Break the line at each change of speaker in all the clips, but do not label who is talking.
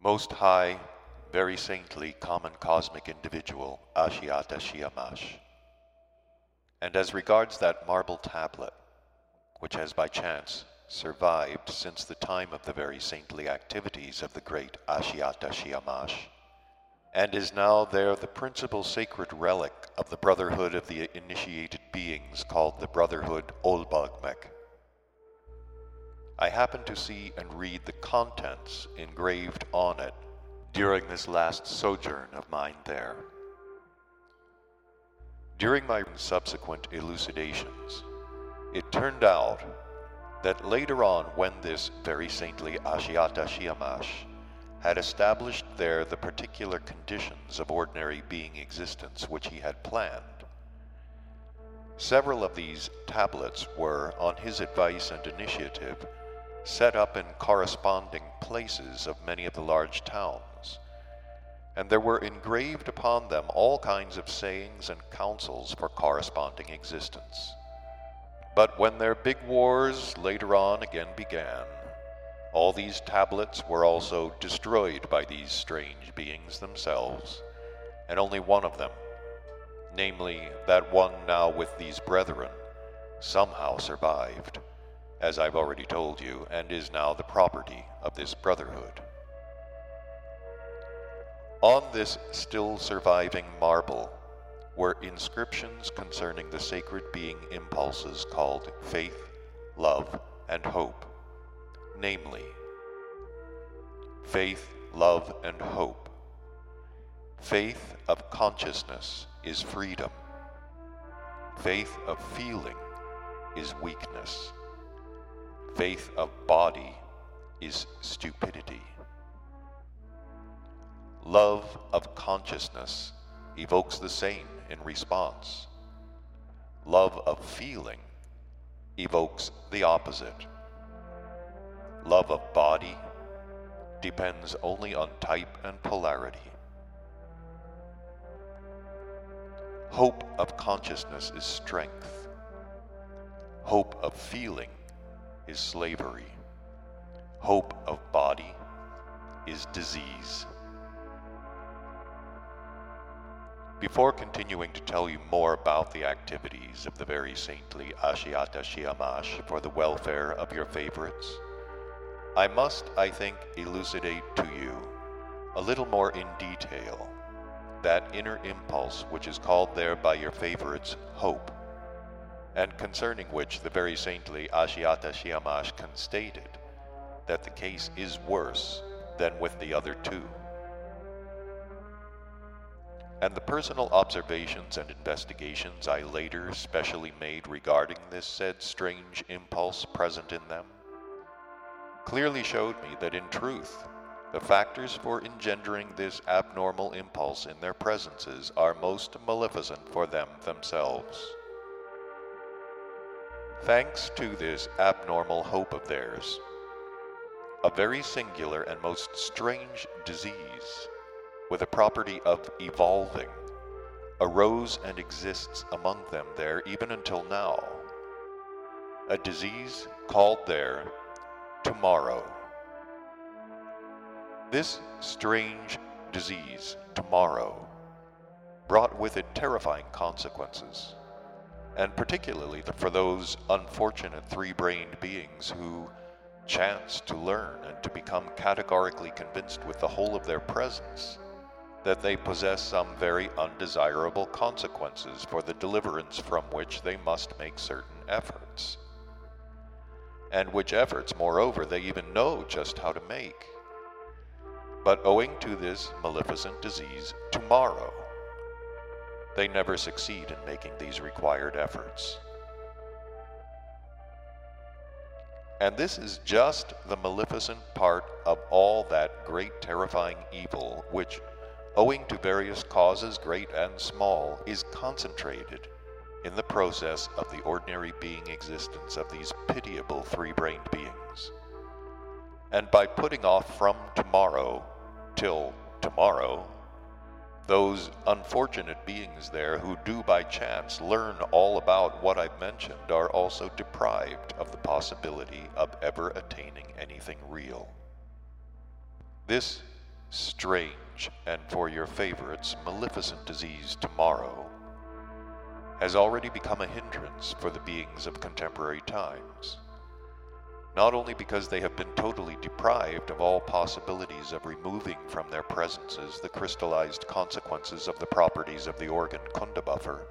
Most high, very saintly, common cosmic individual, Ashiata Shiemash. And as regards that marble tablet, which has by chance survived since the time of the very saintly activities of the great Ashiata Shiemash, and is now there the principal sacred relic of the brotherhood of the initiated beings called the Brotherhood Olbogmek. I happened to see and read the contents engraved on it during this last sojourn of mine there. During my subsequent elucidations, it turned out that later on, when this very saintly Ashiata Shiemash had established there the particular conditions of ordinary being existence which he had planned, several of these tablets were, on his advice and initiative, set up in corresponding places of many of the large towns, and there were engraved upon them all kinds of sayings and counsels for corresponding existence. But when their big wars later on again began, all these tablets were also destroyed by these strange beings themselves, and only one of them, namely that one now with these brethren, somehow survived as I've already told you, and is now the property of this brotherhood. On this still surviving marble were inscriptions concerning the sacred being impulses called faith, love, and hope, namely, faith, love, and hope. Faith of consciousness is freedom. Faith of feeling is weakness. Faith of body is stupidity. Love of consciousness evokes the same in response. Love of feeling evokes the opposite. Love of body depends only on type and polarity. Hope of consciousness is strength. Hope of feeling is slavery. Hope of body is disease. Before continuing to tell you more about the activities of the very saintly Ashiata Shiemash for the welfare of your favorites, I must, I think, elucidate to you a little more in detail that inner impulse which is called there by your favorites hope and concerning which the very saintly Ashiata Shiemash stated that the case is worse than with the other two. And the personal observations and investigations I later specially made regarding this said strange impulse present in them clearly showed me that in truth the factors for engendering this abnormal impulse in their presences are most maleficent for them themselves. Thanks to this abnormal hope of theirs, a very singular and most strange disease, with a property of evolving, arose and exists among them there even until now. A disease called there tomorrow. This strange disease, tomorrow, brought with it terrifying consequences and particularly for those unfortunate three brained beings who chance to learn and to become categorically convinced with the whole of their presence that they possess some very undesirable consequences for the deliverance from which they must make certain efforts. And which efforts, moreover, they even know just how to make. But owing to this maleficent disease, tomorrow, they never succeed in making these required efforts. And this is just the maleficent part of all that great terrifying evil which, owing to various causes great and small, is concentrated in the process of the ordinary being existence of these pitiable three brained beings. And by putting off from tomorrow till tomorrow those unfortunate beings there who do by chance learn all about what I've mentioned are also deprived of the possibility of ever attaining anything real. This strange, and for your favorites, maleficent disease tomorrow has already become a hindrance for the beings of contemporary times. Not only because they have been totally deprived of all possibilities of removing from their presences the crystallized consequences of the properties of the organ Kundabuffer,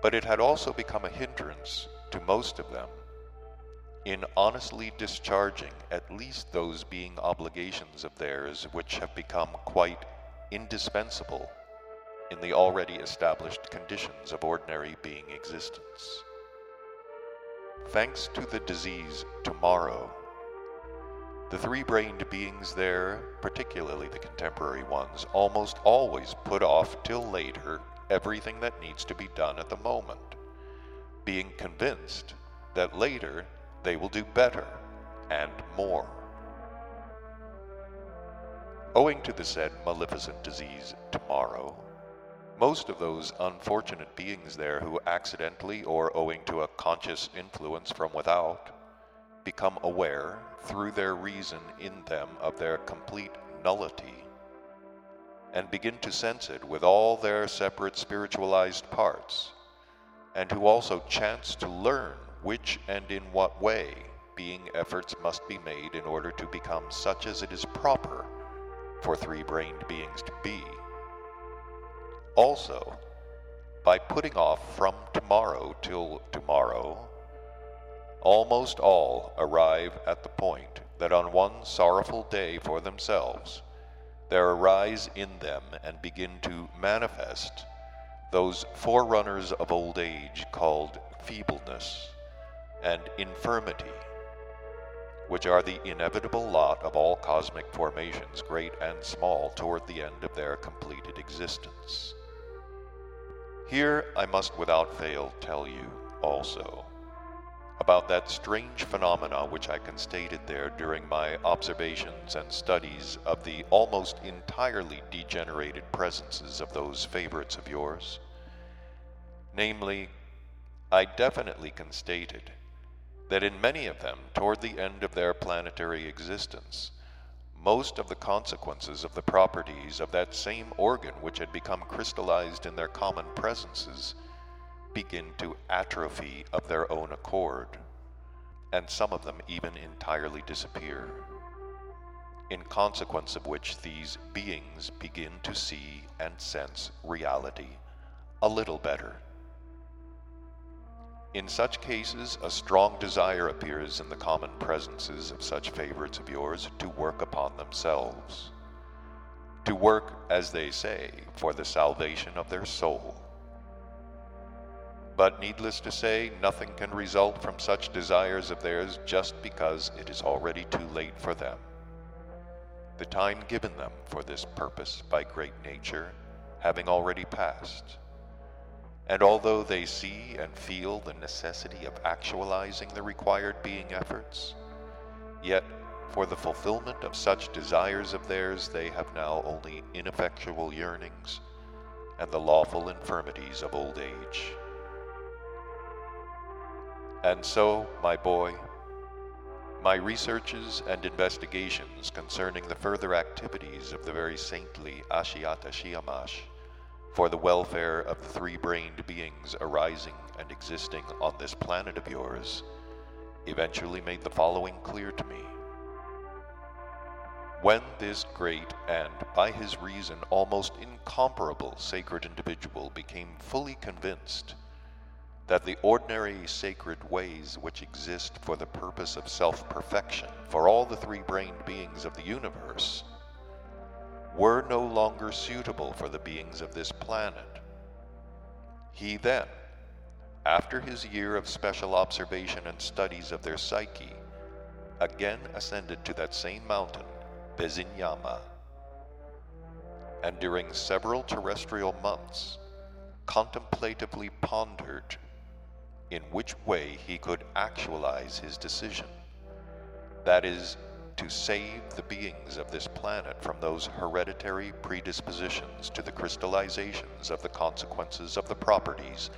but it had also become a hindrance to most of them in honestly discharging at least those being obligations of theirs which have become quite indispensable in the already established conditions of ordinary being existence. Thanks to the disease tomorrow, the three brained beings there, particularly the contemporary ones, almost always put off till later everything that needs to be done at the moment, being convinced that later they will do better and more. Owing to the said maleficent disease tomorrow, most of those unfortunate beings there who accidentally or owing to a conscious influence from without become aware through their reason in them of their complete nullity and begin to sense it with all their separate spiritualized parts, and who also chance to learn which and in what way being efforts must be made in order to become such as it is proper for three brained beings to be. Also, by putting off from tomorrow till tomorrow, almost all arrive at the point that on one sorrowful day for themselves, there arise in them and begin to manifest those forerunners of old age called feebleness and infirmity, which are the inevitable lot of all cosmic formations, great and small, toward the end of their completed existence. Here I must without fail tell you, also, about that strange phenomena which I constated there during my observations and studies of the almost entirely degenerated presences of those favorites of yours. Namely, I definitely constated that in many of them, toward the end of their planetary existence, most of the consequences of the properties of that same organ which had become crystallized in their common presences begin to atrophy of their own accord, and some of them even entirely disappear, in consequence of which these beings begin to see and sense reality a little better in such cases, a strong desire appears in the common presences of such favorites of yours to work upon themselves, to work, as they say, for the salvation of their soul. But needless to say, nothing can result from such desires of theirs just because it is already too late for them. The time given them for this purpose by great nature having already passed and although they see and feel the necessity of actualizing the required being efforts, yet for the fulfillment of such desires of theirs they have now only ineffectual yearnings and the lawful infirmities of old age. And so, my boy, my researches and investigations concerning the further activities of the very saintly Ashiata Shiemash for the welfare of the three brained beings arising and existing on this planet of yours, eventually made the following clear to me. When this great and, by his reason, almost incomparable sacred individual became fully convinced that the ordinary sacred ways which exist for the purpose of self perfection for all the three brained beings of the universe were no longer suitable for the beings of this planet. He then, after his year of special observation and studies of their psyche, again ascended to that same mountain, Veziniama, and during several terrestrial months, contemplatively pondered in which way he could actualize his decision. That is, to save the beings of this planet from those hereditary predispositions to the crystallizations of the consequences of the properties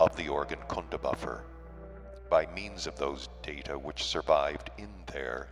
of the organ Kundabuffer. By means of those data which survived in there